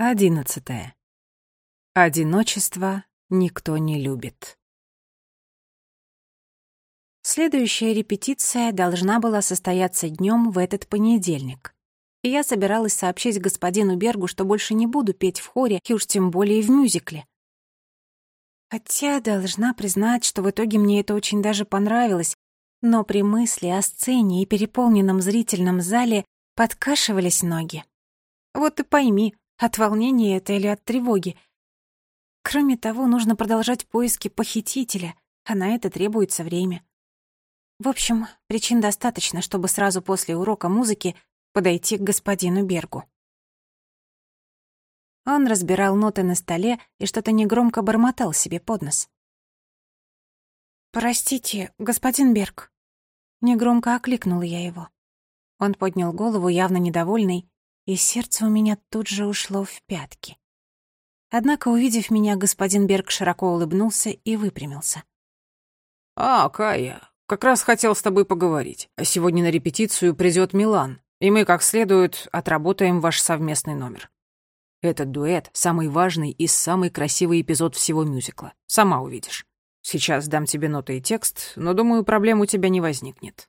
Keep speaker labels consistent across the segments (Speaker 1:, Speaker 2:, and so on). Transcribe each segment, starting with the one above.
Speaker 1: Одиннадцатое. Одиночество никто не любит.
Speaker 2: Следующая репетиция должна была состояться днем в этот понедельник. И я собиралась сообщить господину Бергу, что больше не буду петь в хоре, и уж тем более в мюзикле. Хотя должна признать, что в итоге мне это очень даже понравилось, но при мысли о сцене и переполненном зрительном зале подкашивались ноги. Вот и пойми, от волнения это или от тревоги. Кроме того, нужно продолжать поиски похитителя, а на это требуется время. В общем, причин достаточно, чтобы сразу после урока музыки подойти к господину Бергу. Он разбирал ноты на столе и что-то негромко бормотал себе под нос. «Простите, господин Берг». Негромко окликнула я его. Он поднял голову, явно недовольный, и сердце у меня тут же ушло в пятки. Однако, увидев меня, господин Берг широко улыбнулся и выпрямился.
Speaker 1: «А, Кая, как раз хотел с тобой поговорить. А сегодня на репетицию придет Милан, и мы как следует отработаем ваш совместный номер. Этот дуэт — самый важный и самый красивый эпизод всего мюзикла. Сама увидишь. Сейчас дам тебе ноты и текст, но, думаю, проблем у тебя не возникнет.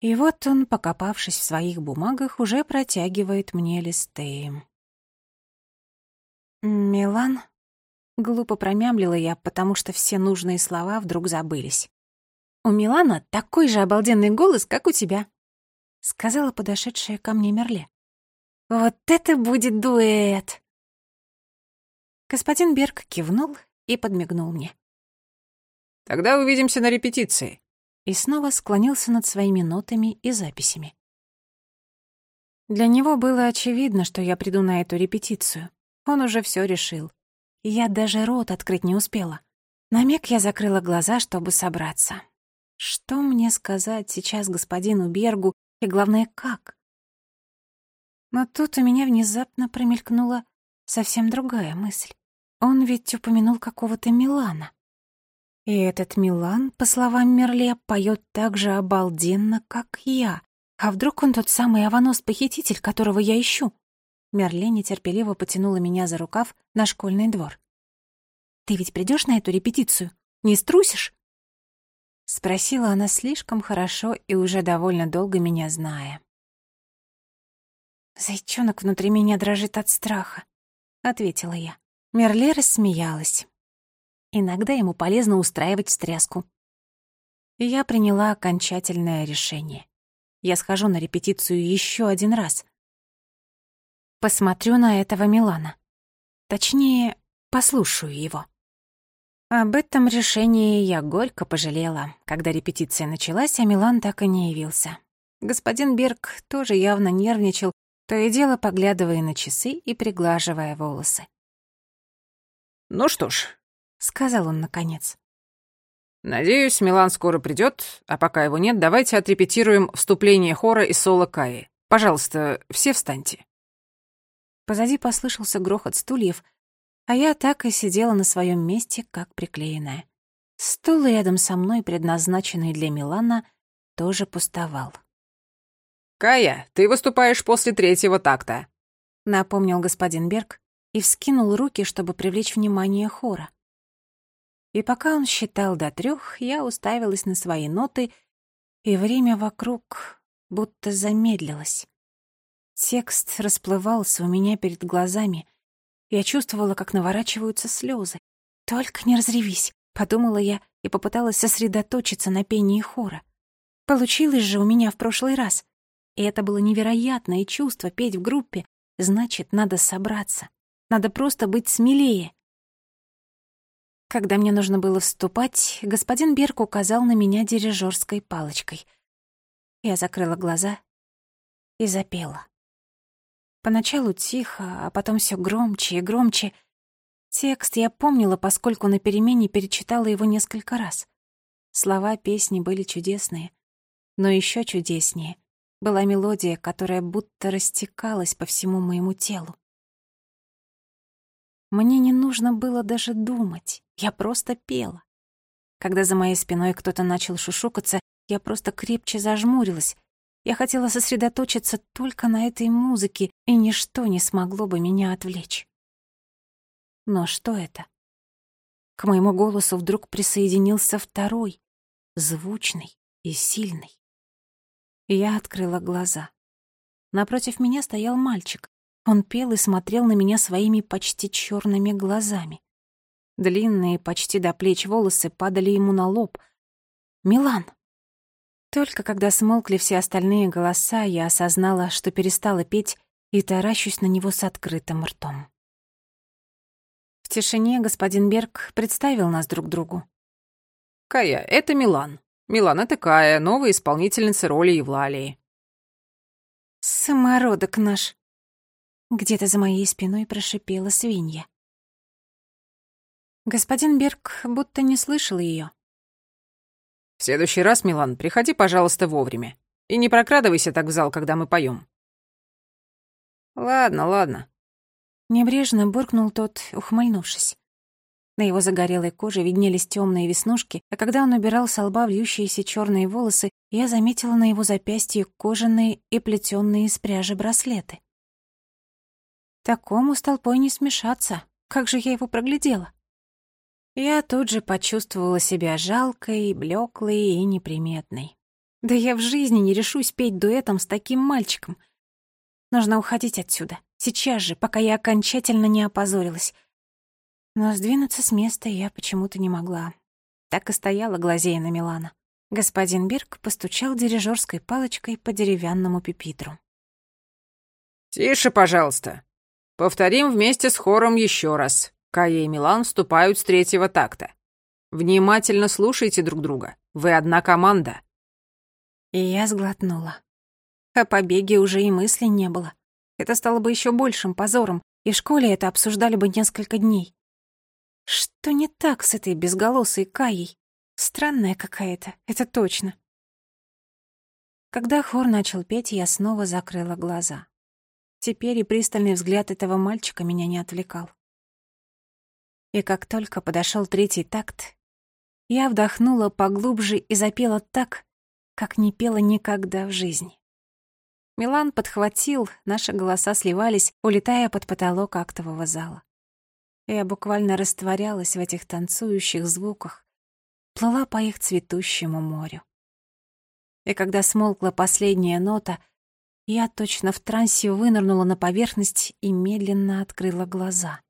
Speaker 2: И вот он, покопавшись в своих бумагах, уже протягивает мне листы. «Милан?» — глупо промямлила я, потому что все нужные слова вдруг забылись. «У Милана такой же обалденный голос, как у тебя», — сказала подошедшая ко мне Мерле. «Вот это будет дуэт!» Господин Берг кивнул и подмигнул мне.
Speaker 1: «Тогда увидимся на репетиции»,
Speaker 2: и снова склонился над своими нотами и записями. Для него было очевидно, что я приду на эту репетицию. Он уже все решил. я даже рот открыть не успела. На миг я закрыла глаза, чтобы собраться. Что мне сказать сейчас господину Бергу и, главное, как? Но тут у меня внезапно промелькнула совсем другая мысль. Он ведь упомянул какого-то Милана. И этот Милан, по словам Мерле, поет так же обалденно, как я. А вдруг он тот самый аванос-похититель, которого я ищу? Мерле нетерпеливо потянула меня за рукав на школьный двор. «Ты ведь придешь на эту репетицию? Не струсишь?» Спросила она слишком хорошо и уже довольно долго меня зная. «Зайчонок внутри меня дрожит от страха», — ответила я. Мерле рассмеялась. Иногда ему полезно устраивать встряску. Я приняла окончательное решение. Я схожу на репетицию еще один раз. Посмотрю на этого Милана. Точнее, послушаю его. Об этом решении я горько пожалела, когда репетиция началась, а Милан так и не явился. Господин Берг тоже явно нервничал, то и дело поглядывая на часы и приглаживая волосы.
Speaker 1: «Ну что ж,
Speaker 2: сказал он наконец.
Speaker 1: «Надеюсь, Милан скоро придет, а пока его нет, давайте отрепетируем вступление хора и соло Каи. Пожалуйста, все встаньте».
Speaker 2: Позади послышался грохот стульев, а я так и сидела на своем месте, как приклеенная. Стул рядом со мной, предназначенный для Милана, тоже пустовал.
Speaker 1: «Кая, ты выступаешь после третьего такта», —
Speaker 2: напомнил господин Берг и вскинул руки, чтобы привлечь внимание хора. И пока он считал до трех, я уставилась на свои ноты, и время вокруг будто замедлилось. Текст расплывался у меня перед глазами. Я чувствовала, как наворачиваются слезы. «Только не разревись», — подумала я и попыталась сосредоточиться на пении хора. Получилось же у меня в прошлый раз. И это было невероятное чувство петь в группе. Значит, надо собраться. Надо просто быть смелее. Когда мне нужно было вступать, господин Берг указал на меня дирижерской палочкой. Я закрыла глаза и запела. Поначалу тихо, а потом все громче и громче. Текст я помнила, поскольку на перемене перечитала его несколько раз. Слова песни были чудесные, но еще чудеснее была мелодия, которая будто растекалась по всему моему телу. Мне не нужно было даже думать, я просто пела. Когда за моей спиной кто-то начал шушукаться, я просто крепче зажмурилась Я хотела сосредоточиться только на этой музыке, и ничто не смогло бы меня отвлечь. Но что это? К моему голосу вдруг присоединился второй, звучный и сильный. Я открыла глаза. Напротив меня стоял мальчик. Он пел и смотрел на меня своими почти черными глазами. Длинные, почти до плеч волосы падали ему на лоб. «Милан!» Только когда смолкли все остальные голоса, я осознала, что перестала петь и таращусь на него с открытым ртом. В тишине господин Берг представил нас друг другу.
Speaker 1: «Кая, это Милан. Милан — это Кая, новая исполнительница роли Евлалии.
Speaker 2: «Самородок наш!» Где-то за моей спиной прошипела свинья. Господин Берг будто не слышал ее.
Speaker 1: «В следующий раз, Милан, приходи, пожалуйста, вовремя. И не прокрадывайся так в зал, когда мы поем. «Ладно, ладно».
Speaker 2: Небрежно буркнул тот, ухмыльнувшись. На его загорелой коже виднелись темные веснушки, а когда он убирал с лба вьющиеся черные волосы, я заметила на его запястье кожаные и плетённые из пряжи браслеты. Такому с толпой не смешаться. Как же я его проглядела? Я тут же почувствовала себя жалкой, блеклой и неприметной. Да я в жизни не решусь петь дуэтом с таким мальчиком. Нужно уходить отсюда. Сейчас же, пока я окончательно не опозорилась. Но сдвинуться с места я почему-то не могла. Так и стояла, глазея на Милана. Господин Бирк постучал дирижерской палочкой по деревянному пепитру.
Speaker 1: «Тише, пожалуйста. Повторим вместе с хором еще раз. Кая и Милан вступают с третьего такта. Внимательно слушайте друг друга. Вы одна команда».
Speaker 2: И я сглотнула. О побеге уже и мысли не было. Это стало бы еще большим позором, и в школе это обсуждали бы несколько дней. Что не так с этой безголосой Каей? Странная какая-то, это точно. Когда хор начал петь, я снова закрыла глаза. Теперь и пристальный взгляд этого мальчика меня не отвлекал. И как только подошел третий такт, я вдохнула поглубже и запела так, как не пела никогда в жизни. Милан подхватил, наши голоса сливались, улетая под потолок актового зала. Я буквально растворялась в этих танцующих звуках, плыла по их цветущему морю. И когда смолкла последняя нота, я точно в трансе вынырнула на поверхность и медленно открыла глаза.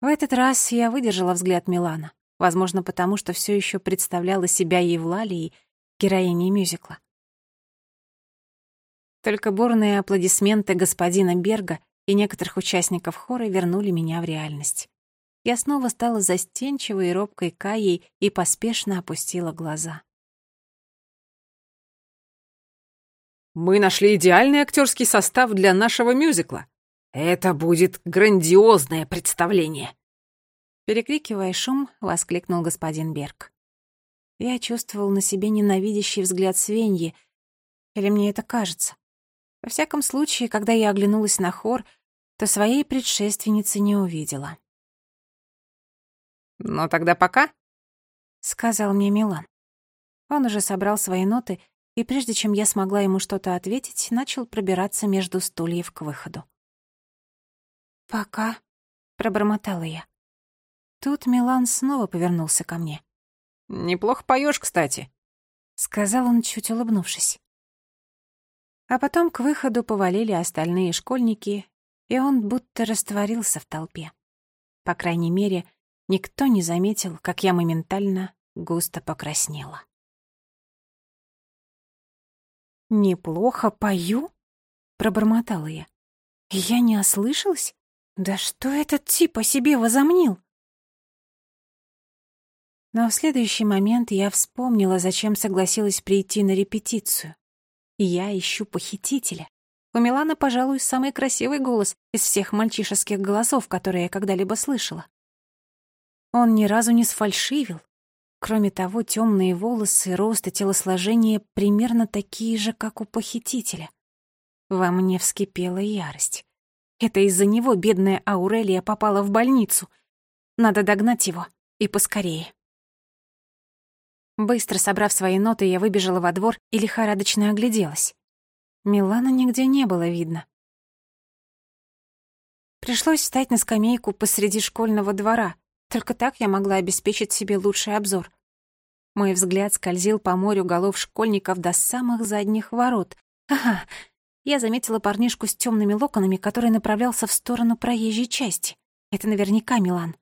Speaker 2: В этот раз я выдержала взгляд Милана, возможно, потому что все еще представляла себя Евлалией, героиней мюзикла. Только бурные аплодисменты господина Берга и некоторых участников хора вернули меня в реальность. Я снова стала застенчивой и робкой Каей и поспешно опустила глаза.
Speaker 1: «Мы нашли идеальный актерский состав для нашего мюзикла. Это будет грандиозное представление!»
Speaker 2: Перекрикивая шум, воскликнул господин Берг. Я чувствовал на себе ненавидящий взгляд свиньи, или мне это кажется. Во всяком случае, когда я оглянулась на хор, то своей предшественницы не увидела.
Speaker 1: «Ну тогда пока», —
Speaker 2: сказал мне Милан. Он уже собрал свои ноты, и прежде чем я смогла ему что-то ответить, начал пробираться между стульев к выходу. «Пока», — пробормотала я. Тут Милан снова повернулся ко мне.
Speaker 1: «Неплохо поешь, кстати», —
Speaker 2: сказал он, чуть улыбнувшись. А потом к выходу повалили остальные школьники, и он будто растворился в толпе. По крайней мере, никто не заметил, как я моментально густо покраснела. «Неплохо пою?» — пробормотала я. «Я не ослышалась? Да что этот тип о себе возомнил?» Но в следующий момент я вспомнила, зачем согласилась прийти на репетицию. Я ищу похитителя. У Милана, пожалуй, самый красивый голос из всех мальчишеских голосов, которые я когда-либо слышала. Он ни разу не сфальшивил. Кроме того, темные волосы, рост и телосложение примерно такие же, как у похитителя. Во мне вскипела ярость. Это из-за него бедная Аурелия попала в больницу. Надо догнать его, и поскорее. Быстро собрав свои ноты, я выбежала во двор и лихорадочно огляделась. Милана нигде не было видно. Пришлось встать на скамейку посреди школьного двора. Только так я могла обеспечить себе лучший обзор. Мой взгляд скользил по морю голов школьников до самых задних ворот. Ага, я заметила парнишку с темными локонами, который направлялся в сторону проезжей части. Это наверняка Милан.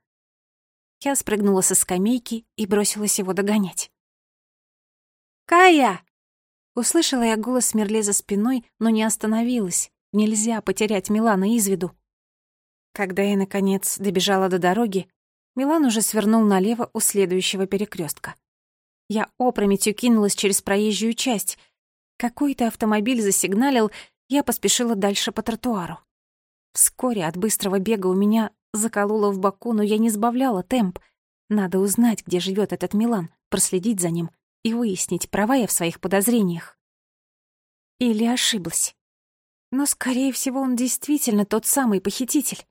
Speaker 2: Я спрыгнула со скамейки и бросилась его догонять. «Кая!» Услышала я голос Мерле за спиной, но не остановилась. Нельзя потерять Милана из виду. Когда я, наконец, добежала до дороги, Милан уже свернул налево у следующего перекрестка. Я опрометью кинулась через проезжую часть. Какой-то автомобиль засигналил, я поспешила дальше по тротуару. Вскоре от быстрого бега у меня закололо в боку, но я не сбавляла темп. Надо узнать, где живет этот Милан, проследить за ним и выяснить, права я в своих подозрениях. Или ошиблась. Но, скорее всего, он действительно тот самый похититель.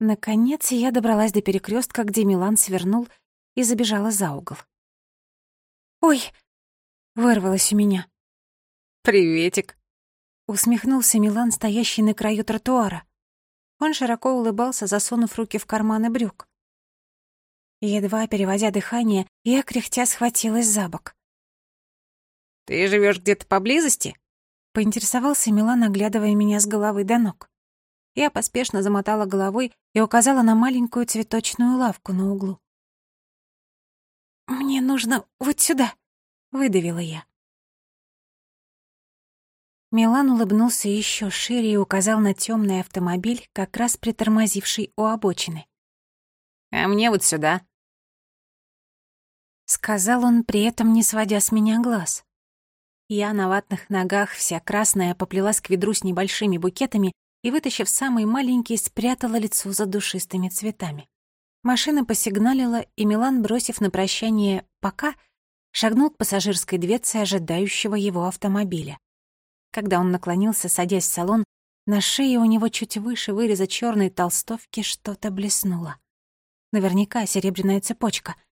Speaker 2: Наконец я добралась до перекрестка, где Милан свернул и забежала за угол. «Ой!» — вырвалось у меня.
Speaker 1: «Приветик!»
Speaker 2: — усмехнулся Милан, стоящий на краю тротуара. Он широко улыбался, засунув руки в карманы брюк. Едва переводя дыхание, я кряхтя схватилась за бок.
Speaker 1: «Ты живешь где-то поблизости?»
Speaker 2: — поинтересовался Милан, оглядывая меня с головы до ног. Я поспешно замотала головой и указала на маленькую цветочную лавку на углу. «Мне нужно вот сюда», — выдавила я. Милан улыбнулся еще шире и указал на темный автомобиль, как раз притормозивший у обочины.
Speaker 1: «А мне вот сюда»,
Speaker 2: Сказал он, при этом не сводя с меня глаз. Я на ватных ногах, вся красная, поплелась к ведру с небольшими букетами и, вытащив самый маленький, спрятала лицо за душистыми цветами. Машина посигналила, и Милан, бросив на прощание «пока», шагнул к пассажирской дверце ожидающего его автомобиля. Когда он наклонился, садясь в салон, на шее у него чуть выше выреза черной толстовки что-то блеснуло. Наверняка серебряная цепочка —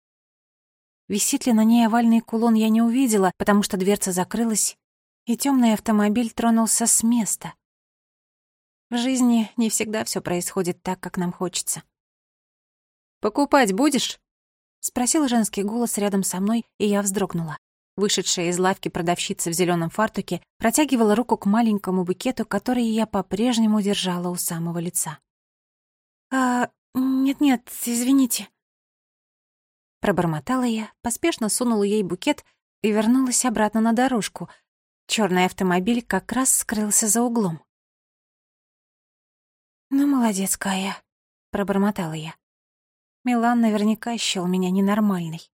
Speaker 2: Висит ли на ней овальный кулон, я не увидела, потому что дверца закрылась, и темный автомобиль тронулся с места. В жизни не всегда все происходит так, как нам хочется.
Speaker 1: «Покупать будешь?»
Speaker 2: — спросил женский голос рядом со мной, и я вздрогнула. Вышедшая из лавки продавщица в зеленом фартуке протягивала руку к маленькому букету, который я по-прежнему держала у самого лица. «А, нет-нет, извините», Пробормотала я, поспешно сунула ей букет и вернулась обратно на дорожку. Черный автомобиль как раз скрылся за углом. «Ну, молодец, Кая», — пробормотала я. Милан наверняка счёл меня ненормальной.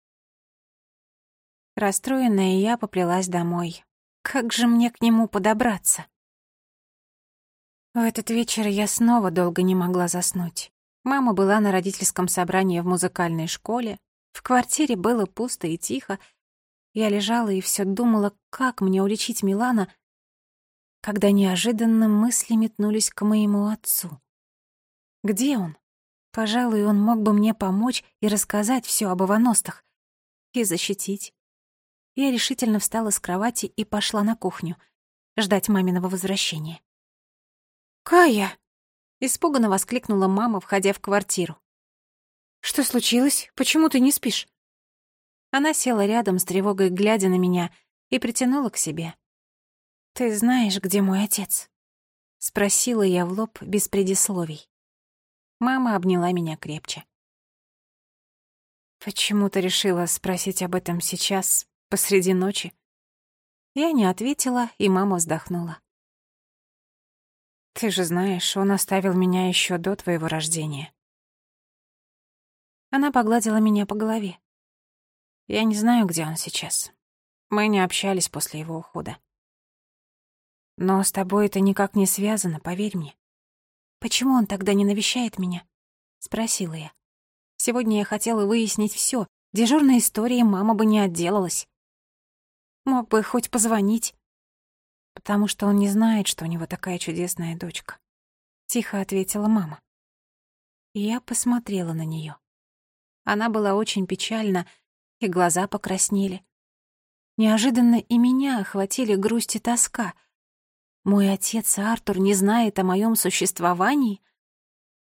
Speaker 2: Расстроенная я поплелась домой. Как же мне к нему подобраться? В этот вечер я снова долго не могла заснуть. Мама была на родительском собрании в музыкальной школе, в квартире было пусто и тихо. Я лежала и все думала, как мне уличить Милана, когда неожиданно мысли метнулись к моему отцу. Где он? Пожалуй, он мог бы мне помочь и рассказать все об Иваностах. И защитить. Я решительно встала с кровати и пошла на кухню, ждать маминого возвращения. «Кая!» — испуганно воскликнула мама, входя в квартиру. «Что случилось? Почему ты не спишь?» Она села рядом с тревогой, глядя на меня, и притянула к себе. «Ты знаешь, где мой отец?» — спросила я в лоб без предисловий. Мама обняла меня крепче. «Почему ты решила спросить об этом сейчас, посреди ночи?» Я не ответила, и мама вздохнула. «Ты же знаешь, он оставил меня еще до твоего рождения. Она погладила меня по голове. Я не знаю, где он сейчас. Мы не общались после его ухода. Но с тобой это никак не связано, поверь мне. Почему он тогда не навещает меня? Спросила я. Сегодня я хотела выяснить все. Дежурной истории мама бы не отделалась. Мог бы хоть позвонить. Потому что он не знает, что у него такая чудесная дочка. Тихо ответила мама. Я посмотрела на нее. Она была очень печальна, и глаза покраснели. Неожиданно и меня охватили грусть и тоска. Мой отец Артур не знает о моем существовании?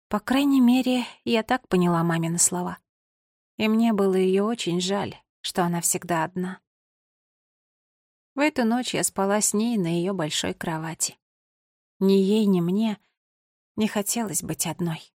Speaker 2: По крайней мере, я так поняла мамины слова. И мне было ее очень жаль, что она всегда одна. В эту ночь я спала с ней на ее большой кровати. Ни ей, ни мне не хотелось быть одной.